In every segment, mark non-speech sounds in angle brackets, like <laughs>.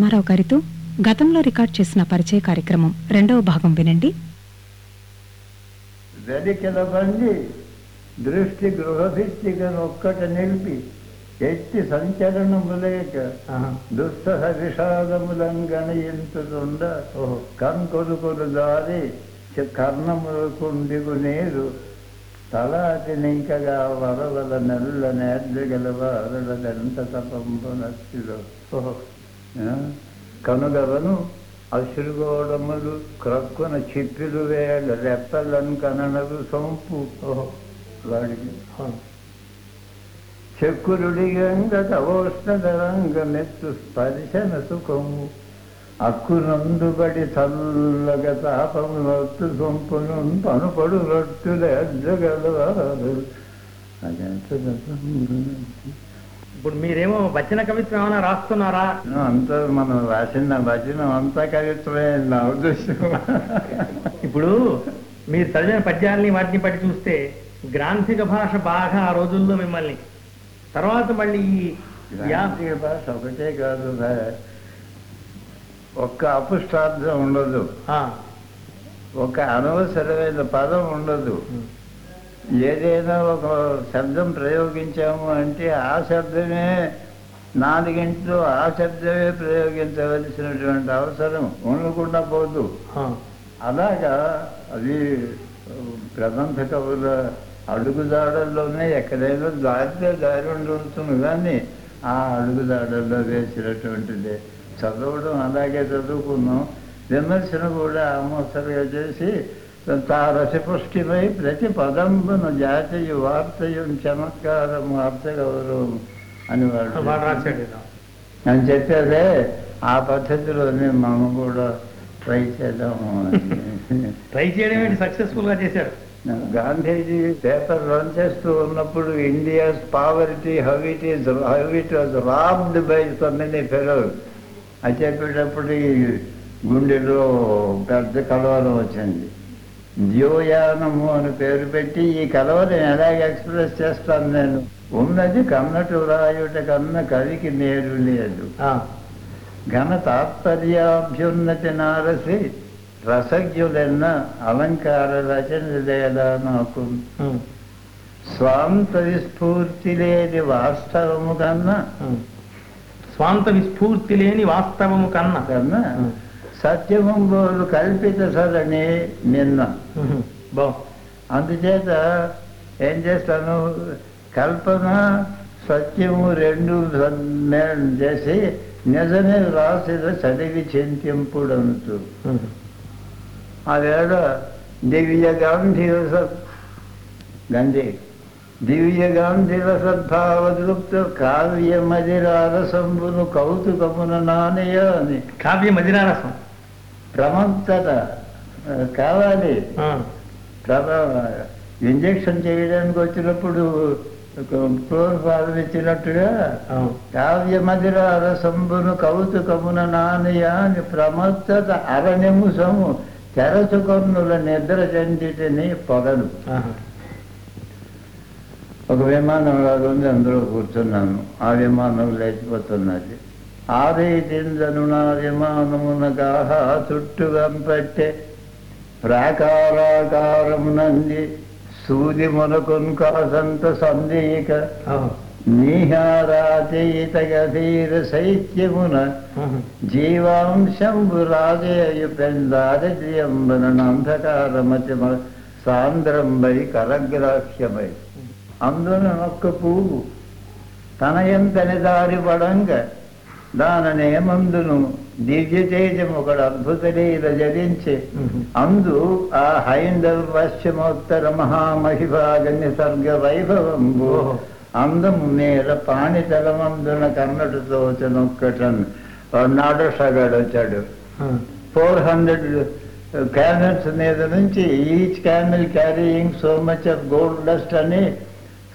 ధర్మారావు గారితో గతంలో రికార్డ్ చేసిన పరిచయ కార్యక్రమం రెండవ భాగం వినండి. వెలికిల బండి దృష్టి గృహభిత్తిగా ఒక్కట నిలిపి ఎట్టి సంచలనములేక దుస్సహ విషాదములంగణయించుతుండ కంకొలుకొలు దారి కర్ణములకుండిగు నీరు తలాటి నింకగా వరవల నెల్ల నేర్జగల వారలదెంత తపంబనస్సులో కనుగవను అశ్రుగోడములు క్రక్కున చిప్పిలు వేళ రెప్పలను కననగు సొంపు. వాడికి చెక్కురుడిగంగ తవోష్ణరంగమెత్తు స్పర్శన సుఖము. అక్కునందుబడి చల్లగ తాపములొత్తు సొంపును పనుపడు రొట్టుల ఎద్దగలవారు అదంత ఇప్పుడు మీరేమో వచన కవిత్వం ఏమైనా రాస్తున్నారా? అంతా మనం రాసిన వచనం అంతా కవిత్వమే నా ఉద్దేశం. ఇప్పుడు మీరు చదివిన పద్యాలని వాటిని బట్టి చూస్తే గ్రాంథిక భాష బాగా ఆ రోజుల్లో మిమ్మల్ని. తర్వాత మళ్ళీ ఈ గ్రాంథిక భాష ఒకటే కాదు. ఒక్క అపుష్టార్థం ఉండదు. ఒక అనవసరమైన పదం ఉండదు. ఏదైనా ఒక శబ్దం ప్రయోగించాము అంటే ఆ శబ్దమే నాలుగింట్లో ఆ శబ్దమే ప్రయోగించవలసినటువంటి అవసరం ఉండకుండా పోదు. అలాగా అది ప్రబంధ కవుల అడుగుదాడల్లోనే ఎక్కడైనా దారితే దారి ఉండవచ్చు కానీ ఆ అడుగుదాడల్లో వేసినటువంటిది. చదవడం అలాగే చదువుకున్నాం. విమర్శన కూడా ఆమోసరిగా చేసి రసపుష్టిపై ప్రతి పదంబును జాతీయ వార్తయు చమత్కారం వార్త గౌరవం అని వాడు. అని చెప్పారే ఆ పద్ధతిలోనే మనం కూడా ట్రై చేద్దాము అని. ట్రై చేయడం ఏంటి? సక్సెస్ఫుల్గా చేశారు. గాంధీజీ పేపర్ రన్ చేస్తూ ఉన్నప్పుడు India's poverty how it is how it was robbed by so many fellows అది చెప్పేటప్పుడు ఈ గుండెలో పెద్ద కలవరం వచ్చింది. ద్యోయానము అని పేరు పెట్టి ఈ కలవరం ఎలాగ ఎక్స్ప్రెస్ చేస్తాను నేను? ఉన్నది కన్నటు రాయుట కన్న కవికి నేరు లేదు. ఘన తాత్పర్యాభ్యున్నతి నారసి రసజ్ఞులెన్న అలంకార రచనలేదా నాకు. ఉమ్, స్వాంత విస్ఫూర్తి లేని వాస్తవము కన్నా. స్వాంత విస్ఫూర్తి లేని వాస్తవము కన్నా. కన్నా ఉమ్, సత్యము బోలు కల్పిత సరణి నిన్న. <laughs> బా. అందుచేత ఏం చేస్తాను? కల్పన సత్యము రెండు చేసి నిజమే రాసిన చదివి చింతింపుడంతు. ఉమ్, <laughs> ఆ వేళ దివ్య గాంధీవ సత్ గంధి దివ్య గాంధీవ సద్భావదృప్త కావ్య మదిరారసంబును కౌతుకమున నానయ అని కావ్య ఆ, కావాలి. ఇంజక్షన్ చేయడానికి వచ్చినప్పుడు క్లోర్ఫాల్ ఇచ్చినట్టుగా కావ్య మదిరారసంబును కౌతుకమున నానయ అని ప్రమత్తత అరణ్యముసము తెరచుకొన్నుల నిద్ర చెందిటిని పొగలు. ఒక విమానం ఉంది అందులో కూర్చున్నాను. ఆ విమానం లేచిపోతున్నది. ఆరేటిందను నా విమానమునగాహ చుట్టు వెంపట్టే ప్రాకారాకారమునంది సూది మునకున్ కాసంత సందేక ఆ, నీహారాతీత గభీర శైత్యమున. జీవాంశంబు రాజేయు పెందారిద్ర్యంబనంధకారమతి సాంద్రంబై కరగ్రాహ్యమై అందున ఒక్క పువ్వు తన ఎంతని దారి పడంగ దాననే మందును దివ్య తేజం ఒకడు అద్భుత లీల జరించి. అందు ఆ హైందవ పశ్చిమోత్తర మహామహిభాగ నిసర్గ వైభవంబు. ఓహో. అందము మేర పాణితలమందున కన్నటు తోచనొక్కటన్. నాడు సగడు వచ్చాడు ఫోర్ హండ్రెడ్ క్యానల్స్ మీద నుంచి each canal carrying so much of gold dust అని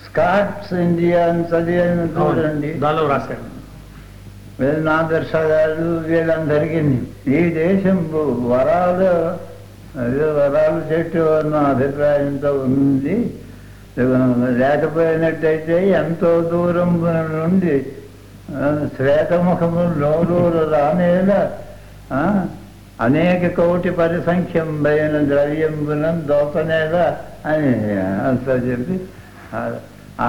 స్కాట్స్ ఇండియా అని చదివాను చూడండి. దానిలో నాదర్శ గారు వీళ్ళందరికీ ఈ దేశం వరాలు అదే వరాలు చెట్టు అన్న అభిప్రాయంతో ఉంది. లేకపోయినట్టయితే ఎంతో దూరం నుండి శ్వేతముఖము నోరూరు రానేల ఆ, అనేక కోటి పరిసంఖ్యం పైన ద్రవ్యంబునం దోపనేల అని అంతా చెప్పి ఆ-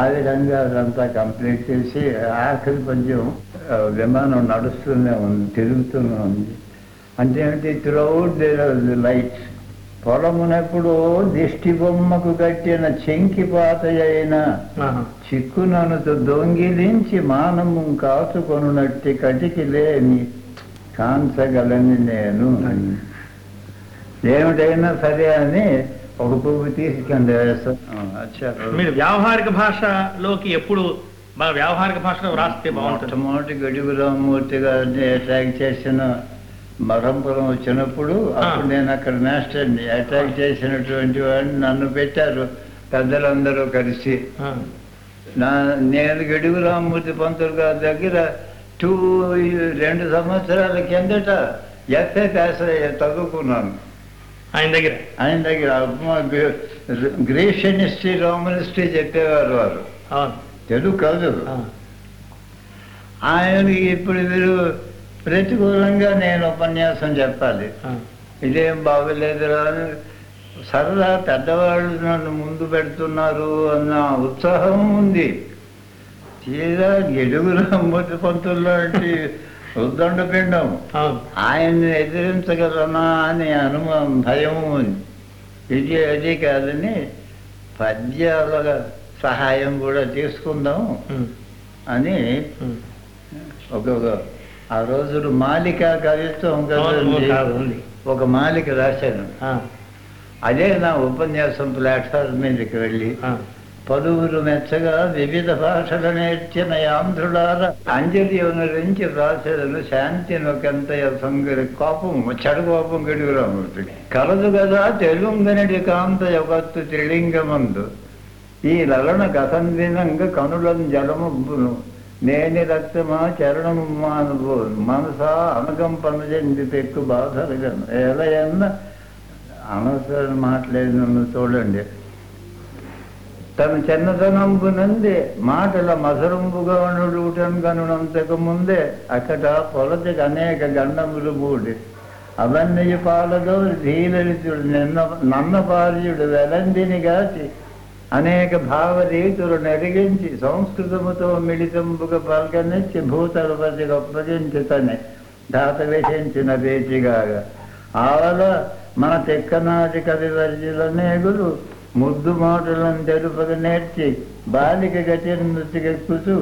విధంగా అదంతా కంప్లీట్ చేసి ఆఖరి కొంచెం విమానం నడుస్తూనే ఉంది తిరుగుతూనే ఉంది. అంటే ఏంటి త్రూఅవుట్ లైట్ పొలమునప్పుడు దిష్టి బొమ్మకు కట్టిన చెంకిపాత అయిన ఆహా. చిక్కుననుతో దొంగిలించి మానము కాచుకొనునట్టి కటికి లేని కాంచగలని నేను. ఏమిటైనా సరే అని ఒక పువ్వు తీసుకెళ్ళి వేస్తాం అచ్చా. మీరు వ్యావహారిక భాషలోకి ఎప్పుడు మన వ్యావహారిక భాషలో రాస్తే బాగుంటుంది. మొట్టమొదటి గడుగు రామమూర్తి గారిని అటాక్ చేసిన మరంపురం వచ్చినప్పుడు అప్పుడు నేను అక్కడ మాస్టర్ అటాక్ చేసినటువంటి వాడిని నన్ను పెట్టారు పెద్దలందరూ కలిసి. నా నేను గడుగు రామమూర్తి పంతులు గారి దగ్గర టూ రెండు సంవత్సరాల కిందట ఎస్ఏ పాస్ చదువుకున్నాను ఆయన దగ్గర? ఆయన దగ్గర గ్రీషియన్ హిస్టరీ రోమన్ హిస్టరీ చెప్పేవారు వారు. అవును. తెలుగు కాదు ఆ. ఆయనకి ఇప్పుడు మీరు ప్రతికూలంగా నేను ఉపన్యాసం చెప్పాలి. ఇదేం బాగలేదురా. సరదా పెద్దవాళ్ళు నన్ను ముందు పెడుతున్నారు అన్న ఉత్సాహం ఉంది. తీరా గెలుగుల మొదటి పంతుల్లో ఉద్దండ పిండం. అవును ఆయన్ని ఎదిరించగలనా అని అనుమానం భయం ఉంది. ఇది అది కాదని పద్యాల సహాయం కూడా తీసుకుందాం. అని. ఒక ఆ రోజులు మాలిక కవిత్వం కదండి కాదు. ఒక మాలిక రాశాను. అదే నా ఉపన్యాసం ప్లాట్ఫామ్ మీదకి వెళ్ళి. పలువురు మెచ్చగా వివిధ భాషలు నేర్చిన ఆంధ్రులార అంజలి నుంచి వ్రాసేదను శాంతి నొకంత సంగరి కోపం చెడు కోపం గడిగురామూర్తుడి కలదు కదా తెలుంగనడి కాంత యొగత్తు త్రిలింగమందు ఈ లలన గతందినంగ కనులం జలముబ్బును నేని రక్తమా చరణము మానుభు మనసా అనగంపన చెంది పెక్కు బాధలుగను. ఎలయన్న అనవసరం మాట్లాడిన చూడండి. తన చిన్నతనంబునందే మాటల మసరంపుగా ఉండటం కనునంతకు ముందే అక్కడ పొలతికి అనేక గండములు మూడి. అవన్నీ పాలదో ధీలలితుడు నిన్న నన్నపార్యుడు వెలందిని కాచి అనేక భావరీతులు నెరిగించి సంస్కృతముతో మిళితంబుగా పల్కనిచ్చి భూతలపతి గొప్పగించి తనే దాత వేషించిన పేచిగాగా ఆవల మన తెక్కనాటి కవి వర్జులనేగులు ముద్దు మాటలను తెలుపక నేర్చి బాలిక గతి నృతికెక్కుతూ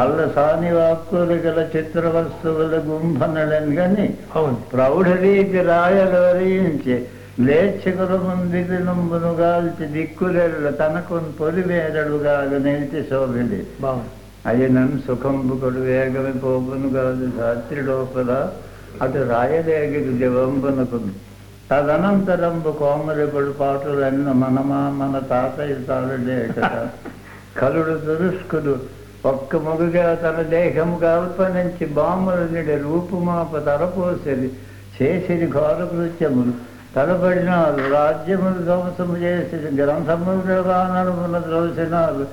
అల్ల సాని వాక్కులు గల చిత్ర వస్తువుల గుంభనలను అవును. ప్రౌఢరీతి రాయలు వరించి లేచకుల ముందికి నంబును గాల్చి దిక్కులెల్ల తనకు పొలివేరడుగా నిలిచి శోభిలి. బాగుంది. అయ్యనన్ సుఖంబుకడు వేగమి పోపును కాదు రాత్రి లోపల అటు రాయలేగిరి దివంబునకు తదనంతరంబు కోమరిపడు పాటలన్న మనమా మన తాతయ్య తాళలే కదా <laughs> కలుడు దురుష్కుడు ఒక్క మొగుగా తన దేహము కల్పనించి బాముల నిడి రూపుమాప తలపోసిరి చేసిరి ఘోర కృత్యములు. తలపడినారు రాజ్యములు ధ్వంసము చేసి గ్రంథములు రానమున ద్రోసినారు.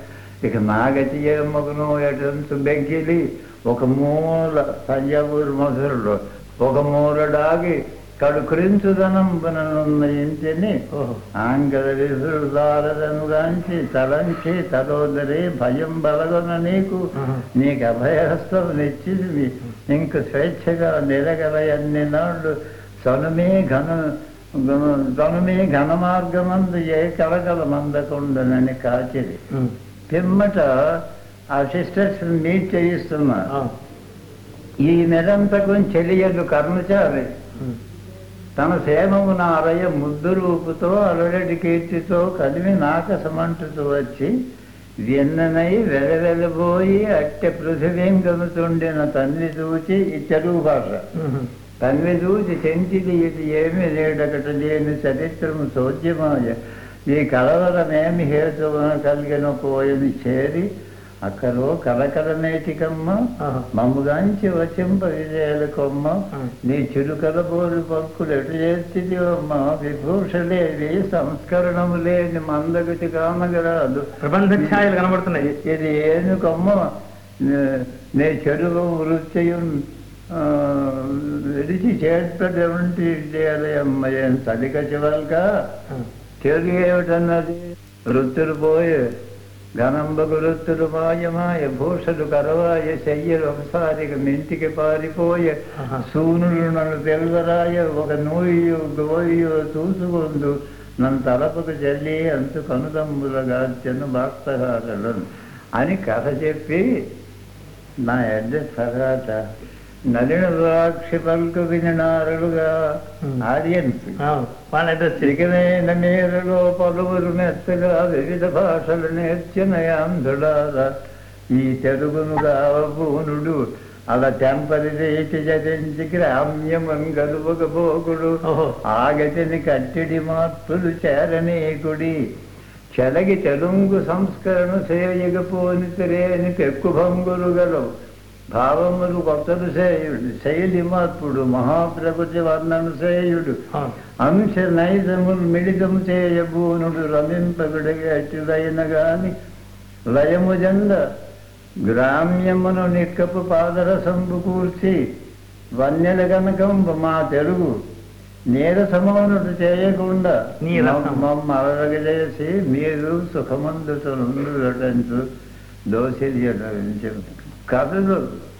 ఇక నాగతి మగును ఎటంతు బెగ్గిలి ఒక మూల తంజావూరు మధురలో ఒక మూల డాగి కడుకరించుదనంబుననున్న ఇంటిని ఆంగల విసురుదారదను గాంచి తలంచి తలోదరి భయం బలగొన నీకు. నీకు అభయహస్తం నిచ్చింది ఇంక స్వేచ్ఛగా నిలగల అన్ని నాళ్ళు తనుమే ఘన తనుమే ఘన మార్గమందు ఏ కలగల మందకుండనని కాచిరి ఉమ్. పిమ్మట ఆ సిస్టర్స్ మీట్ చేయిస్తున్నా. ఈ నిరంతకం చెలియలు కర్మచారి. తన సేమము నారయ్య ముద్దు రూపుతో అలడటి కీర్తితో కలిమి నాకసమంటుతూ వచ్చి వెన్ననై వెలవెలబోయి అట్టె పృథివీంగముతుండిన తల్లి చూచి ఈ తెలుగు భాష చూచి చెంచిది ఇది ఏమి లేడకట లేని చరిత్రము చోద్యమాయ ఈ కలవరమేమి హేతువున కలిగిన పోయని చేరి అక్కడో కలకల నేటికమ్మ ఆహా. మమ్ముగాంచి వచింప విజయాలకొమ్మ ఆ. నీ చిరుకల బోరు పక్కులు ఎటు చేస్తుంది అమ్మ? విభూషలేవి సంస్కరణము లేని మందగతి కానగరాదు ప్రబంధ ఛాయలు కనబడుతున్నాయి. ఇది ఏనుకమ్మ నే- నే చెరువు వృత్తియం విడిచి చేర్పటువంటి అమ్మయ్య తల్లిక చివల్క తెలుగు ఏమిటన్నది? వృత్తులు పోయే ఘనంబకు వృత్తులు మాయమాయ భూషలు కరవాయ చెయ్యలు ఒకసారి మింటికి పారిపోయే. సూనులు నన్ను తెలుగరాయ ఒక నూయు గోయు చూసుకుందు నన్ను తలపుకు చెల్లి అంతు కనుదమ్ములుగా చిన్న భక్తగాలను అని కథ చెప్పి నా ఎడ్డ తర్వాత నలిన ద్రాక్షి పలుకు వినినారులుగా Hmm. ఆడియన్స్ వాళ్ళ అడ్రస్ చిరికమైన మేరలో పలువురు మెత్తగా వివిధ భాషలు నేర్చిన ఆంధ్రులారా ఈ తెలుగును గావబూనుడు అలా తెంపరి రేటి జరించి గ్రామ్యమం గలువగబోగుడు ఓహో. ఆగతిని కట్టిడి మార్పులు చేరనీకుడి. చెలగి తెలుగు సంస్కరణ చేయకపోని తిరేని పెక్కు భంగులు గలవు భావములు కొత్తలు చేయుడు శైలి మార్పుడు మహాప్రకృతి వర్ణన అవును అంశ నైజములు మిళితము చేయబూనుడు రమింపగుడిగా అట్టిదైన గాని లయము జంద గ్రామ్యమును నిక్కపు పాదరసంబు కూర్చి వన్యల కనకంబ మా తెలుగు నీరసమౌనుడు చేయకుండా. మమ్మ అలరగజేసి మీరు సుఖమందుతుంచు దోషి కథలు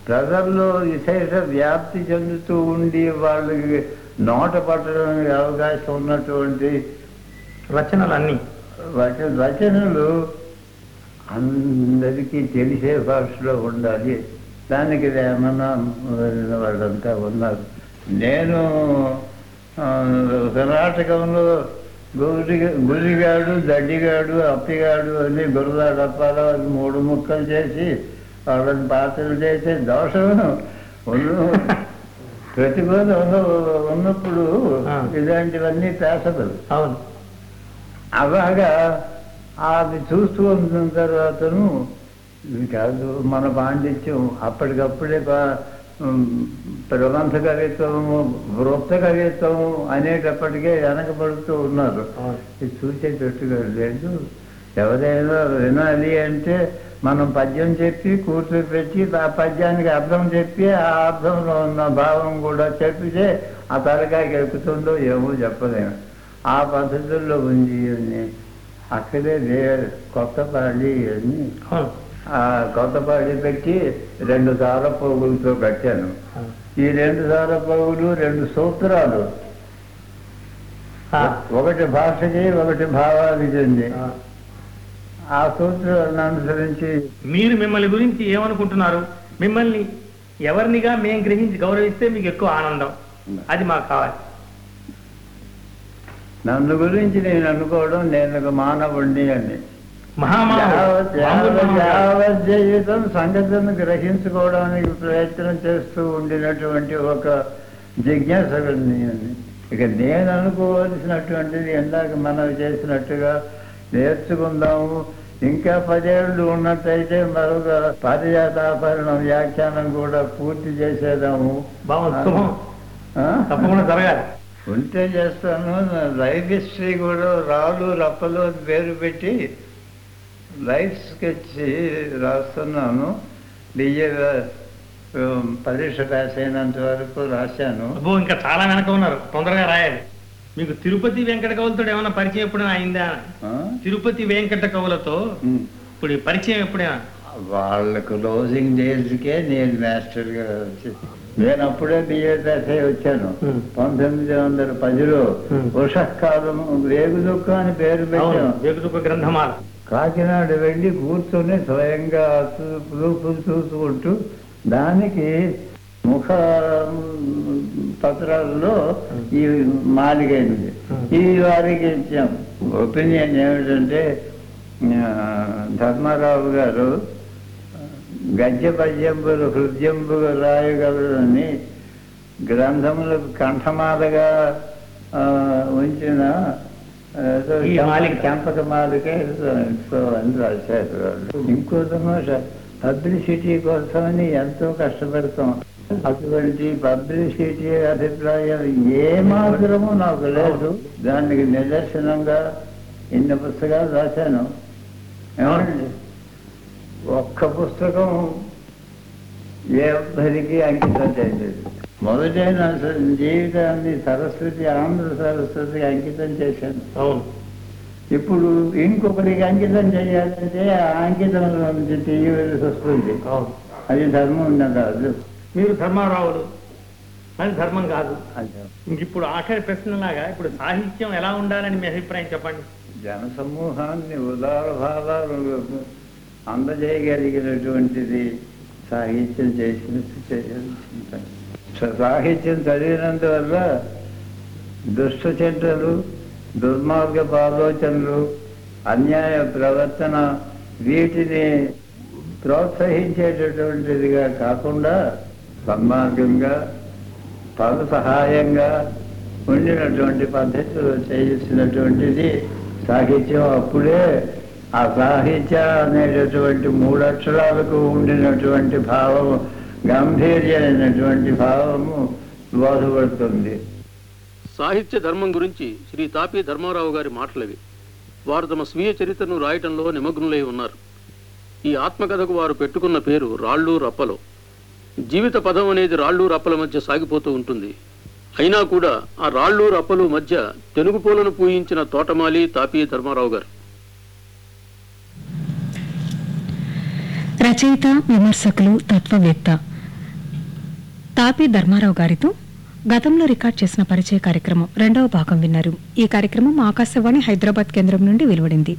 ప్రజల్లో విశేష వ్యాప్తి చెందుతూ ఉండి వాళ్ళకి నోట పట్టడానికి అవకాశం ఉన్నటువంటి రచనలు అన్ని వచ రచనలు అందరికీ తెలిసే భాషలో ఉండాలి. దానికి ఏమన్నా వాళ్ళంతా ఉన్నారు. నేను కర్ణాటకంలో గురి గురిగాడు దడ్డిగాడు అప్పిగాడు అని గురదాడు అప్పాలో అని మూడు ముక్కలు చేసి వాళ్ళని పాత్రలు చేసే దోషం ఉన్న ప్రతిభ ఉన్నప్పుడు. ఇలాంటివన్నీ పేసదు అవును. అలాగా అది చూస్తూ ఉన్న తర్వాతను కాదు మన పాండిత్యం అప్పటికప్పుడే ప్రబంధ కవిత్వము వృత్త కవిత్వము అనేటప్పటికే వెనకబడుతూ ఉన్నారు. ఇది చూసేటట్టుగా లేదు. ఎవరైనా వినాలి అంటే మనం పద్యం చెప్పి కూర్చోపెట్టి ఆ పద్యానికి అర్థం చెప్పి ఆ అర్థంలో ఉన్న భావం కూడా చెప్పితే ఆ తలకాయకి ఎక్కుతుందో ఏమో చెప్పలేము ఆ పద్ధతుల్లో ఉంది అని. అక్కడే కొత్తపాడి అని. కొత్తపాడి పెట్టి రెండు సార పోగులతో కట్టాను. ఈ రెండు సార పోగులు రెండు సూత్రాలు. ఒకటి భాషకి ఒకటి భావానికి ఆ. సూత్రాలను అనుసరించి మీరు మిమ్మల్ని గురించి ఏమనుకుంటున్నారు? మిమ్మల్ని ఎవరినిగా మేము గ్రహించి గౌరవిస్తే మీకు ఎక్కువ ఆనందం. అది మాకు కావాలి. నన్ను గురించి నేను అనుకోవడం నేను ఒక మానవుణ్ణి అని. యావత్ జీవితం సంగతిని గ్రహించుకోవడానికి ప్రయత్నం చేస్తూ ఉండినటువంటి ఒక అని. ఇక నేను అనుకోవలసినటువంటిది ఇందాక మనం చేసినట్టుగా నేర్చుకుందాము. ఇంకా పదేళ్ళు ఉన్నట్టయితే మరొక పారిజాతాపరణం వ్యాఖ్యానం కూడా పూర్తి చేసేదాము? తప్పకుండా. జరగాలి. ఉంటే చేస్తాను. లైఫ్ హిస్టరీ కూడా రాళ్ళు రప్పలు పేరు పెట్టి లైఫ్ స్కెచ్ రాస్తున్నాను. బిఏ పరీక్ష పాస్ అయినంత వరకు రాశాను. ఇంకా చాలా వెనక ఉన్నారు. తొందరగా రాయాలి. మీకు తిరుపతి వెంకట కవులతో ఏమైనా పరిచయం ఎప్పుడైనా అయిందా? తిరుపతి వెంకట కవులతో. ఇప్పుడు పరిచయం ఎప్పుడైనా వాళ్ళ క్లోజింగ్ డేస్కే నేను మాస్టర్గా వచ్చి నేను అప్పుడే బిఏ పాస్ అయి వచ్చాను. పంతొమ్మిది వందల పదిలో ఉమ్. ఉషకాలం వేగు దుఃఖ అని పేరు పెట్టాను వేగుదుక గ్రంథమాల కాకినాడ వెళ్ళి కూర్చొని స్వయంగా చూసుకుంటూ దానికి ముఖ పత్రాల్లో ఈ మాలిగైనది ఈ వారికి ఇచ్చాం ఒపీనియన్ ఏమిటంటే ధర్మారావు గారు గద్య పద్యంబులు హృదయంబులు రాయగలరని గ్రంథములకు కంఠమాలగా ఉంచిన ఈ మాలిక. అని రాశారు. ఇంకో తమాష పబ్లిసిటీ కోసమని ఎంతో కష్టపడతాం అటువంటి పబ్లిసిటీ అభిప్రాయం ఏ మాత్రము నాకు లేదు. దానికి నిదర్శనంగా ఇన్ని పుస్తకాలు రాశాను. ఏమండి? ఒక్క పుస్తకం ఏ ఒక్కరికి అంకితం చేయలేదు. మొదటే నా జీవితాన్ని సరస్వతి ఆంధ్ర సరస్వతికి అంకితం చేశాను. అవును. ఇప్పుడు ఇంకొకరికి అంకితం చేయాలంటే ఆ అంకితంలో నుంచి తీయవలసి వస్తుంది అది ధర్మం కాదు. మీరు ధర్మారావులు. అది ధర్మం కాదు. ఇప్పుడు ఆఖరి ప్రశ్నలాగా ఇప్పుడు సాహిత్యం ఎలా ఉండాలని మీ అభిప్రాయం చెప్పండి. జన సమూహాన్ని ఉదార భావాలకు అందజేయగలిగినటువంటిది సాహిత్యం చేసిన చేయాల్సిన పని. స- సాహిత్యం చదివినందువల్ల దుష్ట చెడ్డలు దుర్మార్గపు ఆలోచనలు అన్యాయ ప్రవర్తన వీటిని ప్రోత్సహించేటటువంటిదిగా కాకుండా సన్మార్గంగా పద సహాయంగా ఉండినటువంటి పద్ధతిలో చేయాల్సినటువంటిది సాహిత్యం. అప్పుడే ఆ సాహిత్య అనేటటువంటి మూడు అక్షరాలకు ఉండినటువంటి భావము గంభీర్యమైనటువంటి భావము బోధపడుతుంది. సాహిత్య ధర్మం గురించి శ్రీ తాపి ధర్మారావు గారి మాటలవి. వారు తమ స్వీయ చరిత్రను రాయటంలో నిమగ్నులై ఉన్నారు. ఈ ఆత్మకథకు వారు పెట్టుకున్న పేరు రాళ్ళు రప్పలు జీవిత పదం అనేది రాళ్ళు రప్పల మధ్య సాగిపోతూ ఉంటుంది. అయినా కూడా ఆ రాళ్ళు రప్పలు మధ్య తెనుగు పూలను పూయించిన తోటమాలి తాపి ధర్మారావు గారు. రచయిత విమర్శకులు తత్వవేత్త తాపి ధర్మారావు గారితో గతంలో రికార్డ్ చేసిన పరిచయ కార్యక్రమం రెండవ భాగం విన్నారు. ఈ కార్యక్రమం ఆకాశవాణి హైదరాబాద్ కేంద్రం నుండి వెలువడింది.